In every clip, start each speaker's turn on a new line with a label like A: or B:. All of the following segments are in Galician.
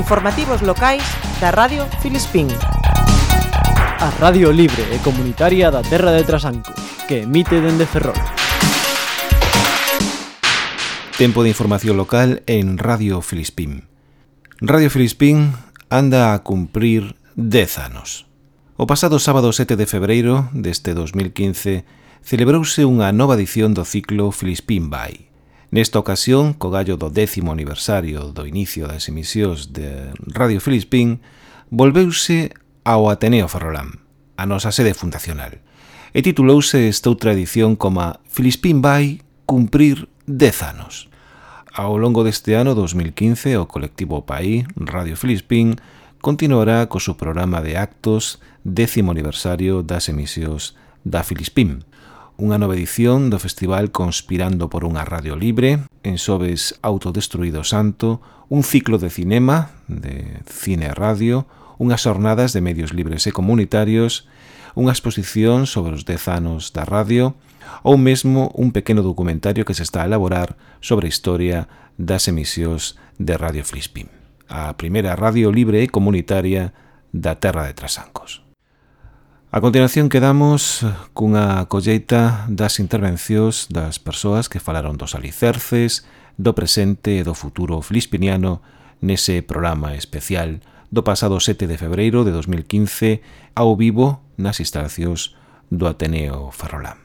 A: Informativos locais da Radio Filispín.
B: A Radio Libre e Comunitaria da Terra de Trasanco, que emite dende Ferrol.
C: Tempo de información local en Radio Filispín. Radio Filispín anda a cumprir 10 anos. O pasado sábado 7 de febreiro deste 2015 celebrouse unha nova edición do ciclo Filispín Bay. Nesta ocasión, co gallo do décimo aniversario do inicio das emisións de Radio Filispín, volveuse ao Ateneo Ferrolán, a nosa sede fundacional, e titulouse esta outra edición como Filispín vai cumprir 10 anos. Ao longo deste ano 2015, o colectivo Paí, Radio Filispín, continuará co seu programa de actos décimo aniversario das emisións da Filispín, unha nova edición do festival Conspirando por unha radio libre, en Sobes Autodestruído Santo, un ciclo de cinema, de cine e radio, unhas jornadas de medios libres e comunitarios, unha exposición sobre os dez anos da radio ou mesmo un pequeno documentario que se está a elaborar sobre a historia das emisións de Radio Flispim, a primeira radio libre e comunitaria da Terra de Trasancos. A continuación quedamos cunha colleita das intervencións das persoas que falaron dos alicerces, do presente e do futuro filispiniano nese programa especial do pasado 7 de febreiro de 2015 ao vivo nas instalacións do Ateneo Ferrolán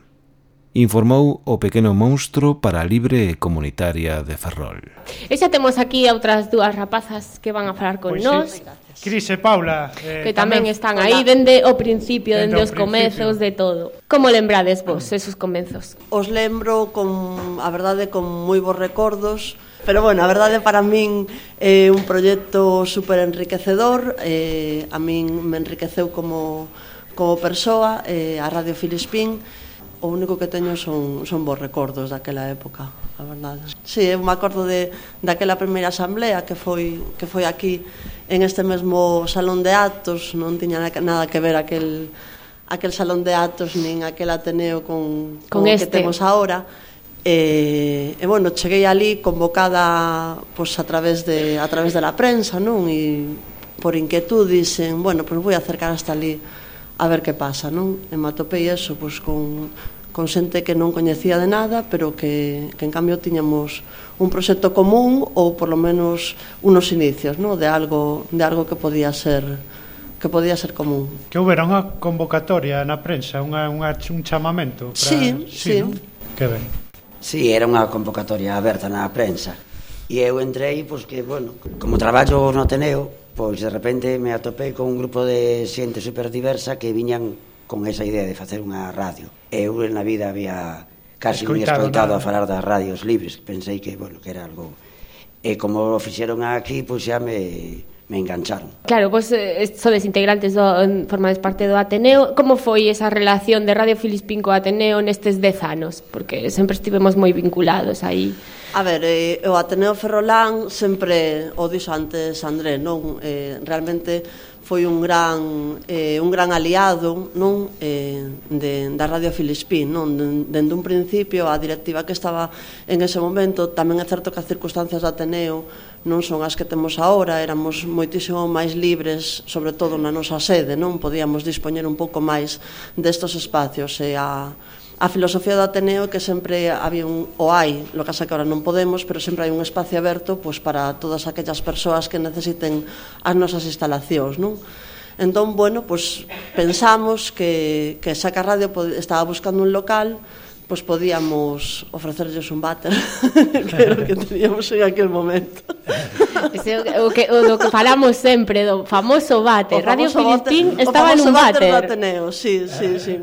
C: informou o pequeno monstro para a libre e comunitaria de Ferrol.
D: E xa temos aquí outras dúas rapazas que van a falar con pois nós. Sí.
E: Cris e Paula
D: eh, Que tamén, tamén están aí dende o principio, dende, dende os comezos de todo Como lembrades vos esos comezos?
F: Os lembro con, a verdade, con moi bons recordos Pero bueno, a verdade para min é eh, un proxecto super enriquecedor eh, A min me enriqueceu como, como persoa eh, a Radio Filispín o único que teño son, son bons recordos daquela época, a verdade. Si, sí, eu me acordo de, daquela primeira asamblea que foi, que foi aquí en este mesmo salón de actos, non tiña nada que ver aquel, aquel salón de actos nin aquel Ateneo con, con, con este. que temos agora. E, e bueno, cheguei ali convocada pues, a través de a través de la prensa, non? E por inquietud dicen, bueno, pues vou acercar hasta ali a ver que pasa, non? E me atopei eso, pois, pues, con con xente que non coñecía de nada, pero que, que en cambio tiñamos un proxecto común ou por lo menos unos inicios, no, de algo de algo que podía ser que podía ser común.
E: Que houbera unha convocatoria na prensa, unha, unha un chamamento
F: para Sí, sí. sí. No?
E: Que ben.
G: Sí, era unha convocatoria aberta na prensa. E eu entrei, pois que, bueno, como traballo no Ateneo, pois de repente me atopei con un grupo de xente super diversa que viñan con esa idea de facer unha radio. Eu na vida había casi me escoitado a falar das radios libres, pensei que, bueno, que era algo... E como o fixeron aquí, pois pues, xa me, me engancharon.
D: Claro, pois pues, eh, sodes integrantes do formades parte do Ateneo. Como foi esa relación de Radio Filispín co Ateneo nestes 10 anos? Porque sempre estivemos moi vinculados aí.
F: A ver, eh, o Ateneo Ferrolán sempre o dixo antes André, non? Eh, realmente foi un gran eh, un gran aliado non eh, de, da Radio Filispín non? Dende un principio a directiva que estaba en ese momento tamén é certo que as circunstancias da Ateneo non son as que temos ahora éramos moitísimo máis libres sobre todo na nosa sede non? Podíamos dispoñer un pouco máis destos espacios e a A filosofía do Ateneo que sempre había un o hai, lo que que ahora non podemos, pero sempre hai un espacio aberto pois, para todas aquellas persoas que necesiten as nosas instalacións, non? Entón, bueno, pois, pensamos que, que Saca Radio estaba buscando un local pois podíamos ofrecerlles un váter pero que teníamos en aquel momento
D: Ese, o, que, o do que falamos sempre do famoso váter Radio Filistín estaba nun váter,
F: váter. Ateneo, sí, sí, sí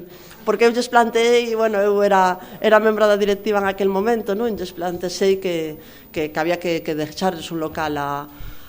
F: porque eu lles plantei, bueno, eu era, era membro da directiva en aquel momento, non? Lles plantexei que, que, que había que, que deixarles un local a,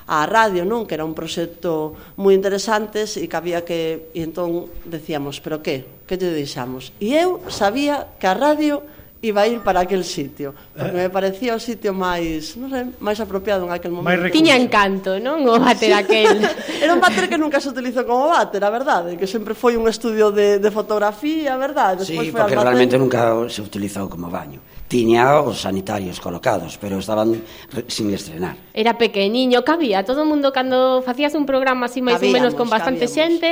F: a radio, non? Que era un proxecto moi interesante e que había que... E entón decíamos, pero que? Que lle deixamos? E eu sabía que a radio iba a ir para aquel sitio, porque eh. me parecía o sitio máis, non sei, máis apropiado en aquel momento.
D: Tiña encanto, non? O váter sí. aquel.
F: Era un váter que nunca se utilizou como váter, a verdade, que sempre foi un estudio de, de fotografía, a verdade. Despois sí, foi
G: porque realmente nunca se utilizou como baño. Tiña os sanitarios colocados, pero estaban sin estrenar.
D: Era pequeniño, cabía todo o mundo cando facías un programa así máis ou menos con bastante
F: cabíamos.
D: xente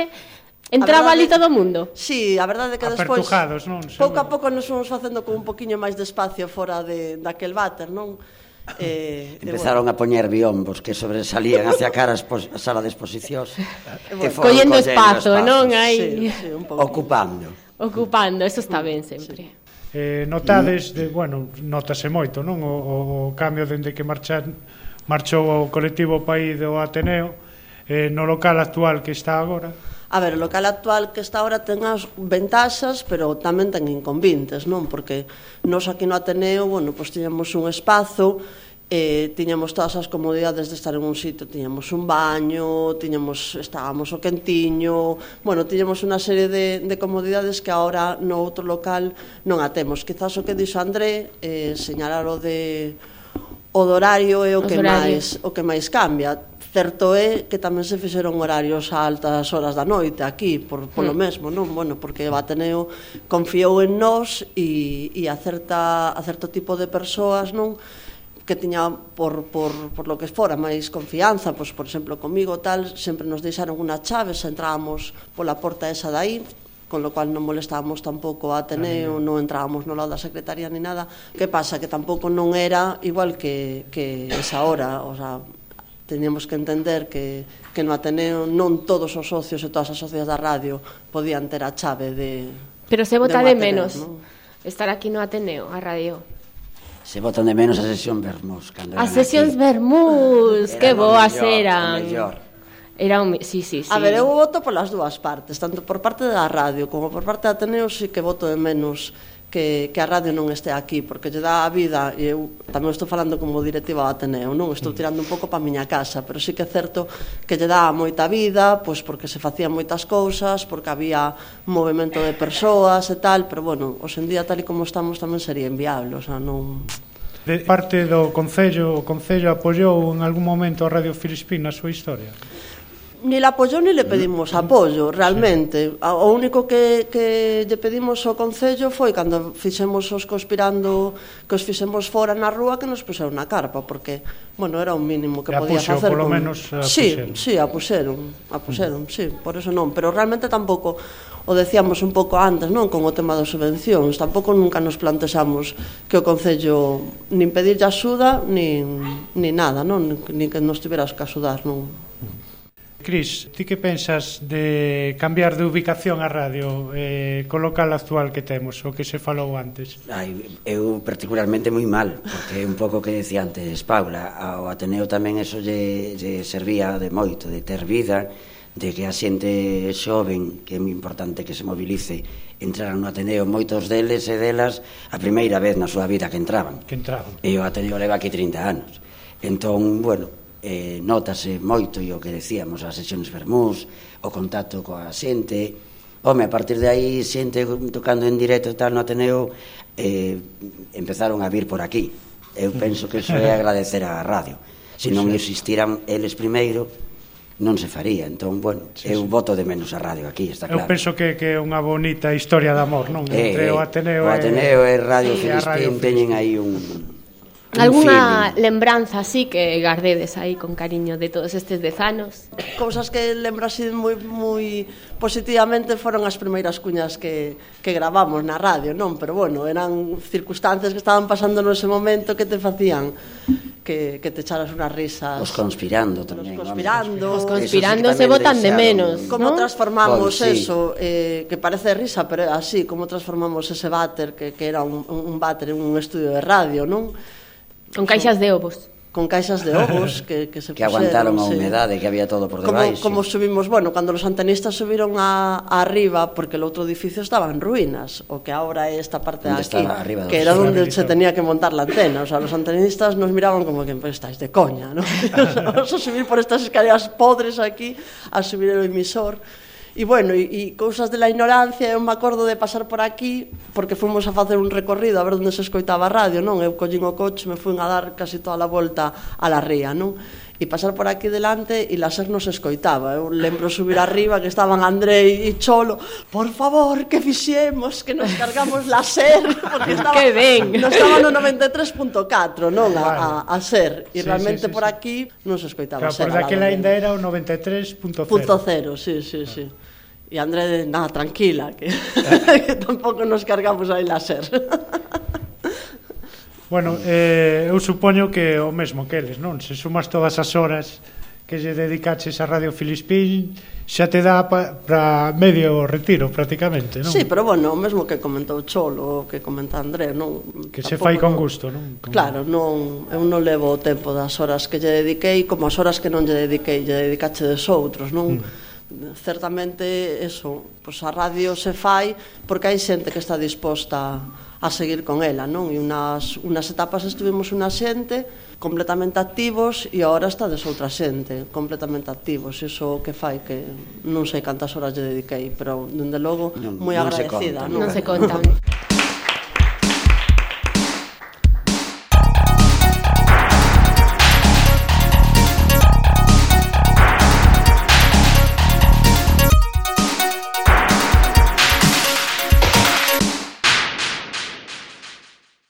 D: Entraba
F: verdade,
D: ali todo o mundo?
F: Sí, a verdade é que despois...
E: Apertujados, non?
F: Pouco a pouco nos fomos facendo con un poquinho máis de espacio fora de, daquel váter, non? Eh,
G: Empezaron bueno. a poñer biombos que sobresalían hacia cara a sala de exposicións. bueno,
D: collendo espazo, non? Aí.
F: Sí, sí, un pouco.
G: Ocupando.
D: Ocupando, eso está mm, ben sempre. Sí.
E: Eh, notades, de, bueno, notase moito, non? O, o cambio dende que marchar, marchou o colectivo País do Ateneo eh, no local actual que está agora
F: A ver, o local actual que está ahora ten as ventaxas, pero tamén ten inconvintes, non? Porque nos aquí no Ateneo, bueno, pois tiñamos un espazo eh, tiñamos todas as comodidades de estar en un sitio, tiñamos un baño, tiñamos, estábamos o quentiño, bueno, tiñamos unha serie de, de comodidades que ahora no outro local non atemos. Quizás o que dixo André, eh, señalar o de o do horario é o
D: Os
F: que
D: horarios.
F: máis o que máis cambia. Certo é que tamén se fixeron horarios a altas horas da noite aquí, por, por lo hmm. mesmo, non? Bueno, porque o Ateneo confiou en nós e, e a, certa, a certo tipo de persoas, non? que tiña por, por, por lo que fora máis confianza, pois, por exemplo, comigo tal, sempre nos deixaron unha chave, se entrábamos pola porta esa de aí, con lo cual non molestábamos tampouco a Ateneo, non entrábamos no lado da secretaría ni nada. Que pasa? Que tampouco non era igual que, que esa hora, o sea, teníamos que entender que, que no Ateneo non todos os socios e todas as socias da radio podían ter a chave de
D: Pero se
F: vota
D: de,
F: de
D: menos
F: ¿no?
D: estar aquí no Ateneo, a radio
G: se votan de menos a sesión Vermús. Cando a
D: sesións
G: Vermús,
D: que boas
G: eran. O mellor.
D: Era un... Sí, sí, sí.
F: A ver, eu voto polas dúas partes, tanto por parte da radio como por parte da Ateneo, sí que voto de menos que, que a radio non este aquí, porque lle dá a vida, e eu tamén estou falando como directiva do Ateneo, non? Estou mm. tirando un pouco pa miña casa, pero sí que é certo que lle dá moita vida, pois porque se facían moitas cousas, porque había movimento de persoas e tal, pero bueno, hoxe en día tal e como estamos tamén sería inviable, o sea, non...
E: De parte do Concello, o Concello apoiou en algún momento a Radio Filispín na súa historia?
F: ni la apoyou ni le pedimos mm. apoio, realmente. Sí. O único que, que lle pedimos ao Concello foi cando fixemos os conspirando, que os fixemos fora na rúa que nos puseron na carpa, porque, bueno, era o mínimo que
E: podías
F: facer.
E: Polo
F: con...
E: menos a
F: sí,
E: puxeron.
F: sí, a puxeron, a mm. puxeron, sí, por eso non. Pero realmente tampouco, o decíamos un pouco antes, non, con o tema das subvencións, tampouco nunca nos plantexamos que o Concello nin pedirlle axuda, nin, nin nada, non, nin que nos tiveras que axudar, non.
E: Cris, ti que pensas de cambiar de ubicación a radio eh, co local actual que temos, o que se falou antes?
G: Ai, eu particularmente moi mal, porque é un pouco que decía antes Paula, ao Ateneo tamén eso lle, lle servía de moito, de ter vida, de que a xente xoven, que é moi importante que se movilice, entraran no Ateneo moitos deles e delas a primeira vez na súa vida que entraban.
E: Que entraban.
G: E o Ateneo leva aquí 30 anos. Entón, bueno, eh, notase moito e o que decíamos, as sesións vermús, o contacto coa xente, home, a partir de aí xente tocando en directo e tal no Ateneo eh, empezaron a vir por aquí. Eu mm. penso que iso é agradecer á radio. Se non existiran eles primeiro, non se faría. Entón, bueno, sí, eu voto de menos a radio aquí, está claro.
E: Eu penso que, que é unha bonita historia de amor, non? Eh, Entre
G: eh,
E: o Ateneo,
G: o Ateneo e,
E: e Radio
G: Filistín teñen aí un,
D: Alguna lembranza así que gardedes aí con cariño de todos estes dez anos?
F: Cousas que lembro así moi, moi positivamente foron as primeiras cuñas que, que gravamos na radio, non? Pero bueno, eran circunstancias que estaban pasando nese momento que te facían que, que te echaras unhas risas.
G: Os conspirando tamén.
F: Os conspirando.
D: Os conspirando se botan de menos.
F: Como
D: ¿no?
F: transformamos
G: Bom, sí.
F: eso, eh, que parece risa, pero así, como transformamos ese váter, que, que era un, un váter en un estudio de radio, non?
D: Con caixas de ovos
F: con caixas de ovos que, que se
G: que aguantaron a
F: humedade, sí.
G: que había todo por debaixo.
F: Como, como subimos, bueno, cando os antenistas subiron a, a arriba porque o outro edificio estaba en ruínas, o que ahora é esta parte de aquí,
G: arriba
F: que era onde se tenía que montar la antena, o sea, os antenistas nos miraban como que pues, estáis de coña, ¿no? o sea, vamos a subir por estas escaleras podres aquí a subir el emisor. E bueno, e, e cousas de la ignorancia, eu me acordo de pasar por aquí, porque fomos a facer un recorrido a ver onde se escoitaba a radio, non? Eu collín o coche, me fui a dar casi toda a volta a la ría, non? E pasar por aquí delante e la ser non se escoitaba. Eu lembro subir arriba que estaban André e Cholo, por favor, que fixemos, que nos cargamos la ser, porque estaba,
D: que ben.
F: no estaba no 93.4, non? A, a, a ser. E sí, realmente
E: sí, sí,
F: por aquí non se escoitaba
E: claro,
F: ser.
E: Por daquela ainda era o 93.0.
F: Punto cero, sí, sí, sí. E André, nada, tranquila, que, que tampouco nos cargamos aí láser.
E: bueno, eh, eu supoño que o mesmo que eles, non? Se sumas todas as horas que lle dedicaches a Radio Filispín, xa te dá para medio retiro prácticamente, non?
F: Sí, pero bueno, o mesmo que comentou Cholo, que comenta André, non?
E: Que se
F: Tampouco,
E: fai con gusto, non? Con...
F: Claro, non, eu non levo o tempo das horas que lle dediquei como as horas que non lle dediquei, lle dedicache des outros, non? Mm certamente eso, pois a radio se fai porque hai xente que está disposta a seguir con ela, non? E unas, unas etapas estuvimos unha xente completamente activos e agora está des outra xente completamente activos. Iso que fai que non sei cantas horas lle dediquei, pero dende logo moi agradecida.
G: Non, non
F: se
G: conta.
F: Non?
D: non se contan.